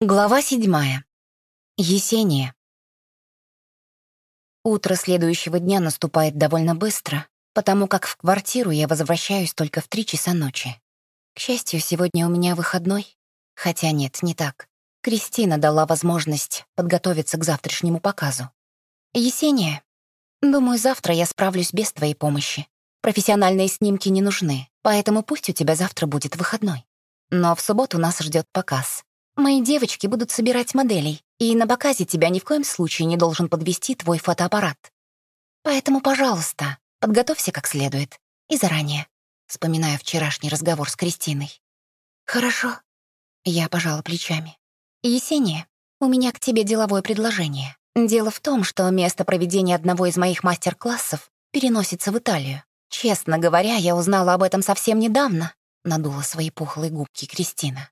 Глава седьмая. Есения. Утро следующего дня наступает довольно быстро, потому как в квартиру я возвращаюсь только в три часа ночи. К счастью, сегодня у меня выходной. Хотя нет, не так. Кристина дала возможность подготовиться к завтрашнему показу. Есения, думаю, завтра я справлюсь без твоей помощи. Профессиональные снимки не нужны, поэтому пусть у тебя завтра будет выходной. Но в субботу нас ждет показ. Мои девочки будут собирать моделей, и на показе тебя ни в коем случае не должен подвести твой фотоаппарат. Поэтому, пожалуйста, подготовься как следует. И заранее. Вспоминаю вчерашний разговор с Кристиной. Хорошо. Я пожала плечами. Есения, у меня к тебе деловое предложение. Дело в том, что место проведения одного из моих мастер-классов переносится в Италию. Честно говоря, я узнала об этом совсем недавно, надула свои пухлые губки Кристина.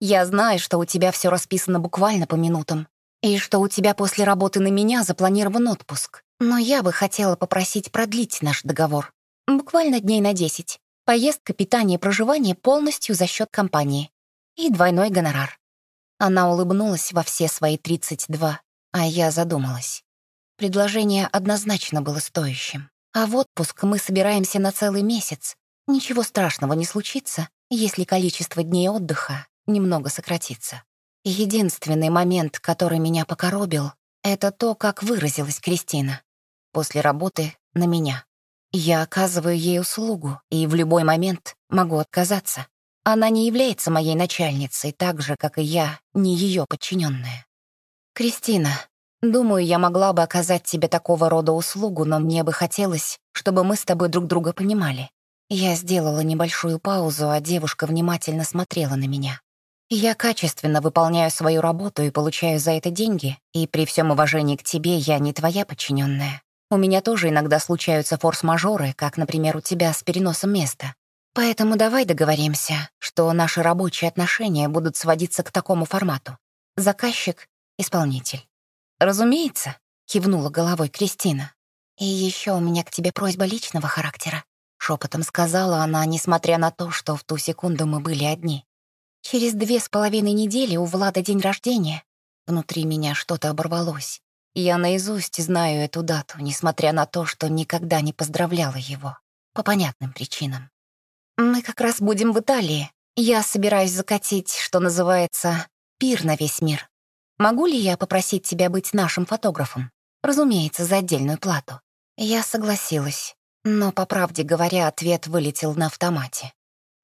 Я знаю, что у тебя все расписано буквально по минутам, и что у тебя после работы на меня запланирован отпуск. Но я бы хотела попросить продлить наш договор. Буквально дней на десять. Поездка, питание, проживание полностью за счет компании. И двойной гонорар. Она улыбнулась во все свои 32, а я задумалась. Предложение однозначно было стоящим. А в отпуск мы собираемся на целый месяц. Ничего страшного не случится, если количество дней отдыха немного сократится. Единственный момент, который меня покоробил, это то, как выразилась Кристина. После работы на меня. Я оказываю ей услугу, и в любой момент могу отказаться. Она не является моей начальницей, так же, как и я, не ее подчиненная. Кристина, думаю, я могла бы оказать тебе такого рода услугу, но мне бы хотелось, чтобы мы с тобой друг друга понимали. Я сделала небольшую паузу, а девушка внимательно смотрела на меня. Я качественно выполняю свою работу и получаю за это деньги, и при всем уважении к тебе я не твоя подчиненная. У меня тоже иногда случаются форс-мажоры, как, например, у тебя с переносом места. Поэтому давай договоримся, что наши рабочие отношения будут сводиться к такому формату. Заказчик — исполнитель. «Разумеется», — кивнула головой Кристина. «И еще у меня к тебе просьба личного характера», — шепотом сказала она, несмотря на то, что в ту секунду мы были одни. Через две с половиной недели у Влада день рождения. Внутри меня что-то оборвалось. Я наизусть знаю эту дату, несмотря на то, что никогда не поздравляла его. По понятным причинам. Мы как раз будем в Италии. Я собираюсь закатить, что называется, пир на весь мир. Могу ли я попросить тебя быть нашим фотографом? Разумеется, за отдельную плату. Я согласилась, но, по правде говоря, ответ вылетел на автомате.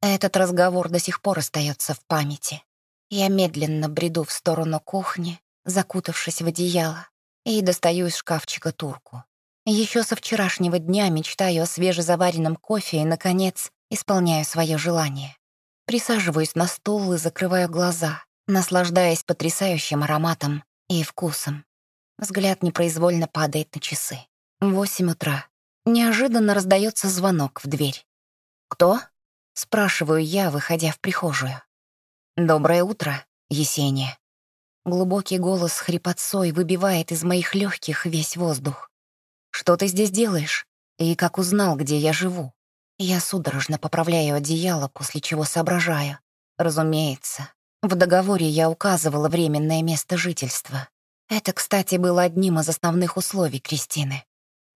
Этот разговор до сих пор остается в памяти. Я медленно бреду в сторону кухни, закутавшись в одеяло, и достаю из шкафчика турку. Еще со вчерашнего дня мечтаю о свежезаваренном кофе и, наконец, исполняю свое желание. Присаживаюсь на стул и закрываю глаза, наслаждаясь потрясающим ароматом и вкусом. Взгляд непроизвольно падает на часы. Восемь утра. Неожиданно раздается звонок в дверь. «Кто?» Спрашиваю я, выходя в прихожую. «Доброе утро, Есения». Глубокий голос хрипотцой выбивает из моих легких весь воздух. «Что ты здесь делаешь? И как узнал, где я живу?» Я судорожно поправляю одеяло, после чего соображаю. Разумеется, в договоре я указывала временное место жительства. Это, кстати, было одним из основных условий Кристины.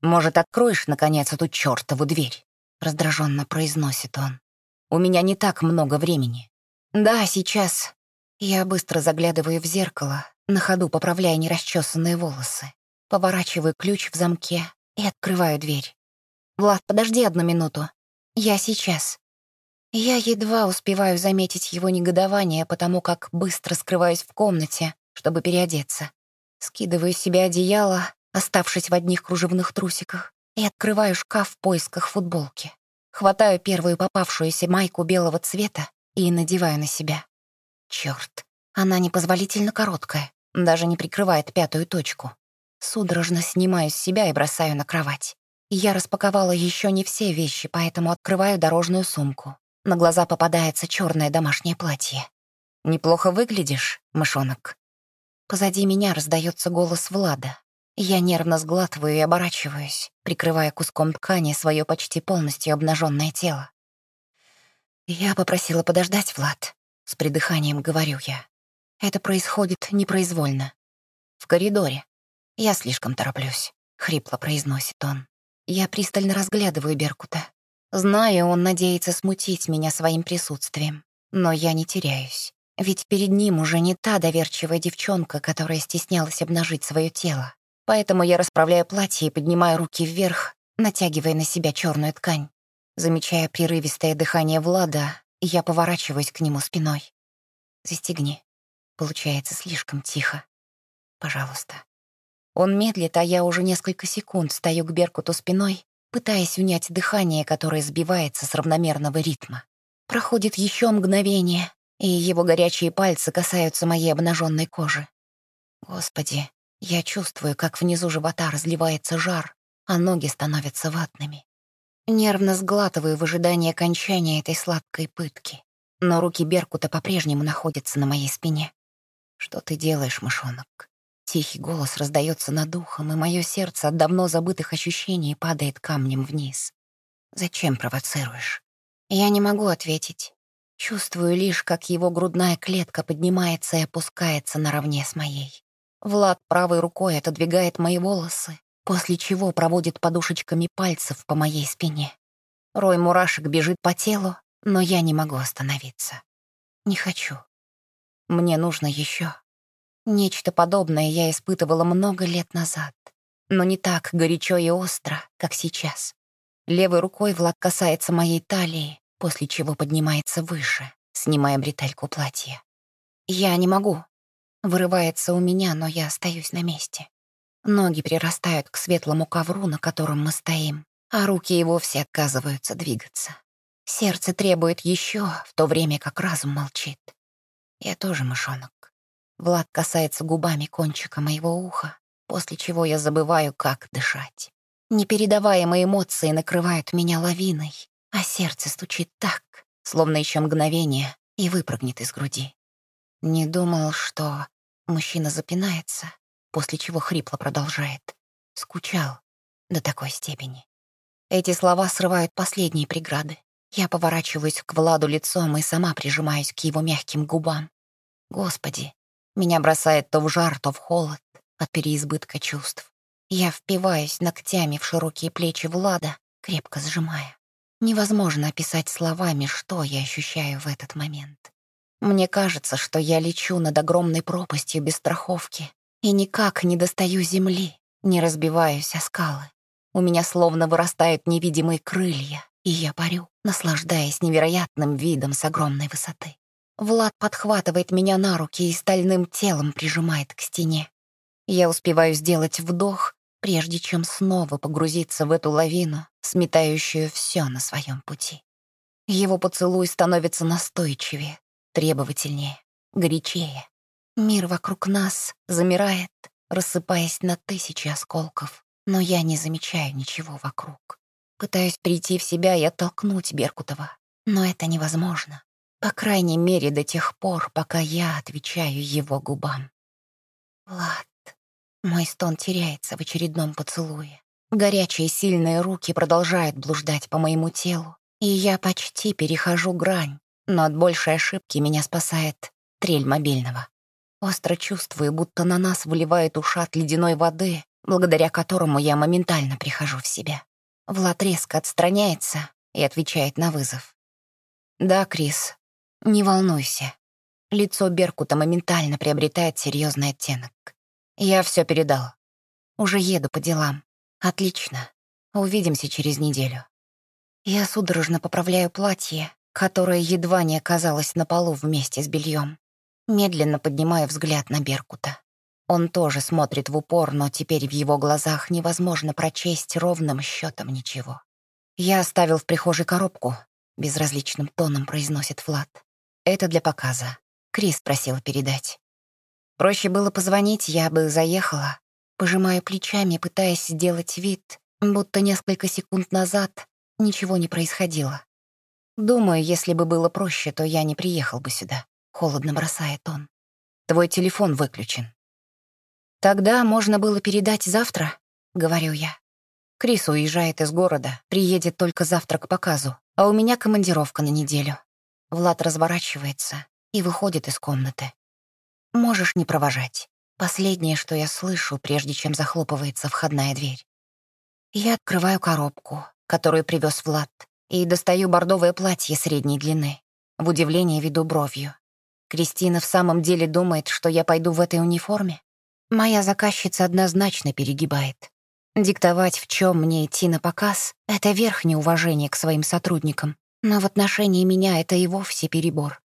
«Может, откроешь, наконец, эту чертову дверь?» — раздраженно произносит он. У меня не так много времени. Да, сейчас. Я быстро заглядываю в зеркало, на ходу поправляя нерасчесанные волосы. Поворачиваю ключ в замке и открываю дверь. «Влад, подожди одну минуту. Я сейчас». Я едва успеваю заметить его негодование, потому как быстро скрываюсь в комнате, чтобы переодеться. Скидываю с себя одеяло, оставшись в одних кружевных трусиках, и открываю шкаф в поисках футболки. Хватаю первую попавшуюся майку белого цвета и надеваю на себя. Чёрт, она непозволительно короткая, даже не прикрывает пятую точку. Судорожно снимаю с себя и бросаю на кровать. Я распаковала еще не все вещи, поэтому открываю дорожную сумку. На глаза попадается черное домашнее платье. «Неплохо выглядишь, мышонок». Позади меня раздается голос Влада. Я нервно сглатываю и оборачиваюсь, прикрывая куском ткани свое почти полностью обнаженное тело. «Я попросила подождать, Влад», — с придыханием говорю я. Это происходит непроизвольно. В коридоре. Я слишком тороплюсь, — хрипло произносит он. Я пристально разглядываю Беркута. Знаю, он надеется смутить меня своим присутствием. Но я не теряюсь. Ведь перед ним уже не та доверчивая девчонка, которая стеснялась обнажить свое тело. Поэтому я расправляю платье и поднимаю руки вверх, натягивая на себя черную ткань. Замечая прерывистое дыхание Влада, я поворачиваюсь к нему спиной. «Застегни». Получается слишком тихо. «Пожалуйста». Он медлит, а я уже несколько секунд стою к Беркуту спиной, пытаясь унять дыхание, которое сбивается с равномерного ритма. Проходит еще мгновение, и его горячие пальцы касаются моей обнаженной кожи. Господи, я чувствую, как внизу живота разливается жар, а ноги становятся ватными. Нервно сглатываю в ожидании окончания этой сладкой пытки. Но руки Беркута по-прежнему находятся на моей спине. «Что ты делаешь, мышонок?» Тихий голос раздается над ухом, и мое сердце от давно забытых ощущений падает камнем вниз. «Зачем провоцируешь?» Я не могу ответить. Чувствую лишь, как его грудная клетка поднимается и опускается наравне с моей. Влад правой рукой отодвигает мои волосы, после чего проводит подушечками пальцев по моей спине. Рой мурашек бежит по телу, но я не могу остановиться. Не хочу. Мне нужно еще. Нечто подобное я испытывала много лет назад, но не так горячо и остро, как сейчас. Левой рукой Влад касается моей талии, после чего поднимается выше, снимая бретельку платья. «Я не могу». Вырывается у меня, но я остаюсь на месте. Ноги прирастают к светлому ковру, на котором мы стоим, а руки и вовсе отказываются двигаться. Сердце требует еще, в то время как разум молчит. Я тоже мышонок. Влад касается губами кончика моего уха, после чего я забываю, как дышать. Непередаваемые эмоции накрывают меня лавиной, а сердце стучит так, словно еще мгновение, и выпрыгнет из груди. Не думал, что мужчина запинается, после чего хрипло продолжает. Скучал до такой степени. Эти слова срывают последние преграды. Я поворачиваюсь к Владу лицом и сама прижимаюсь к его мягким губам. Господи, меня бросает то в жар, то в холод от переизбытка чувств. Я впиваюсь ногтями в широкие плечи Влада, крепко сжимая. Невозможно описать словами, что я ощущаю в этот момент. Мне кажется, что я лечу над огромной пропастью без страховки, и никак не достаю земли, не разбиваюсь о скалы. У меня словно вырастают невидимые крылья, и я парю, наслаждаясь невероятным видом с огромной высоты. Влад подхватывает меня на руки и стальным телом прижимает к стене. Я успеваю сделать вдох, прежде чем снова погрузиться в эту лавину, сметающую все на своем пути. Его поцелуй становится настойчивее, требовательнее, горячее. Мир вокруг нас замирает, рассыпаясь на тысячи осколков, но я не замечаю ничего вокруг. Пытаюсь прийти в себя и оттолкнуть Беркутова, но это невозможно. По крайней мере, до тех пор, пока я отвечаю его губам. Влад. Мой стон теряется в очередном поцелуе. Горячие сильные руки продолжают блуждать по моему телу, и я почти перехожу грань, но от большей ошибки меня спасает трель мобильного. Остро чувствую, будто на нас выливает ушат ледяной воды, благодаря которому я моментально прихожу в себя. Влад резко отстраняется и отвечает на вызов. «Да, Крис, не волнуйся». Лицо Беркута моментально приобретает серьезный оттенок. Я все передал. Уже еду по делам. Отлично. Увидимся через неделю. Я судорожно поправляю платье, которое едва не оказалось на полу вместе с бельем. Медленно поднимаю взгляд на Беркута. Он тоже смотрит в упор, но теперь в его глазах невозможно прочесть ровным счетом ничего. «Я оставил в прихожей коробку», — безразличным тоном произносит Влад. «Это для показа. Крис просил передать». Проще было позвонить, я бы заехала. Пожимаю плечами, пытаясь сделать вид, будто несколько секунд назад ничего не происходило. Думаю, если бы было проще, то я не приехал бы сюда. Холодно бросает он. Твой телефон выключен. Тогда можно было передать завтра, говорю я. Крис уезжает из города, приедет только завтра к показу, а у меня командировка на неделю. Влад разворачивается и выходит из комнаты. Можешь не провожать. Последнее, что я слышу, прежде чем захлопывается входная дверь. Я открываю коробку, которую привез Влад, и достаю бордовое платье средней длины. В удивлении веду бровью. Кристина в самом деле думает, что я пойду в этой униформе? Моя заказчица однозначно перегибает. Диктовать, в чем мне идти на показ, — это верхнее уважение к своим сотрудникам. Но в отношении меня это и вовсе перебор.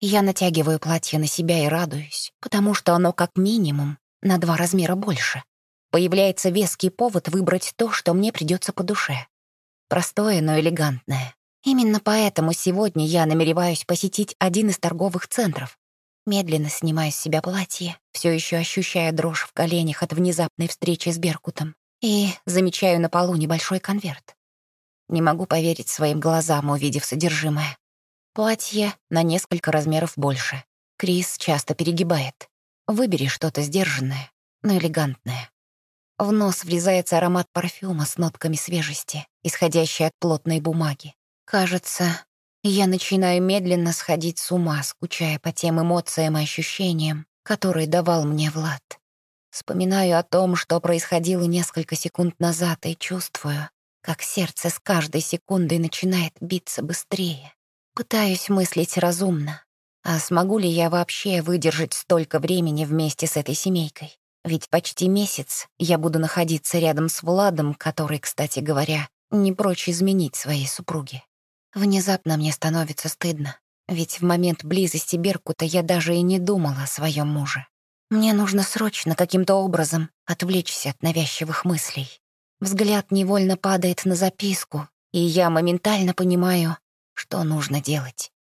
Я натягиваю платье на себя и радуюсь, потому что оно как минимум на два размера больше. Появляется веский повод выбрать то, что мне придется по душе. Простое, но элегантное. Именно поэтому сегодня я намереваюсь посетить один из торговых центров. Медленно снимаю с себя платье, все еще ощущая дрожь в коленях от внезапной встречи с Беркутом, и замечаю на полу небольшой конверт. Не могу поверить своим глазам, увидев содержимое. Платье на несколько размеров больше. Крис часто перегибает. Выбери что-то сдержанное, но элегантное. В нос врезается аромат парфюма с нотками свежести, исходящий от плотной бумаги. Кажется, я начинаю медленно сходить с ума, скучая по тем эмоциям и ощущениям, которые давал мне Влад. Вспоминаю о том, что происходило несколько секунд назад, и чувствую, как сердце с каждой секундой начинает биться быстрее. Пытаюсь мыслить разумно. А смогу ли я вообще выдержать столько времени вместе с этой семейкой? Ведь почти месяц я буду находиться рядом с Владом, который, кстати говоря, не прочь изменить своей супруге. Внезапно мне становится стыдно, ведь в момент близости Беркута я даже и не думала о своем муже. Мне нужно срочно каким-то образом отвлечься от навязчивых мыслей. Взгляд невольно падает на записку, и я моментально понимаю, что нужно делать.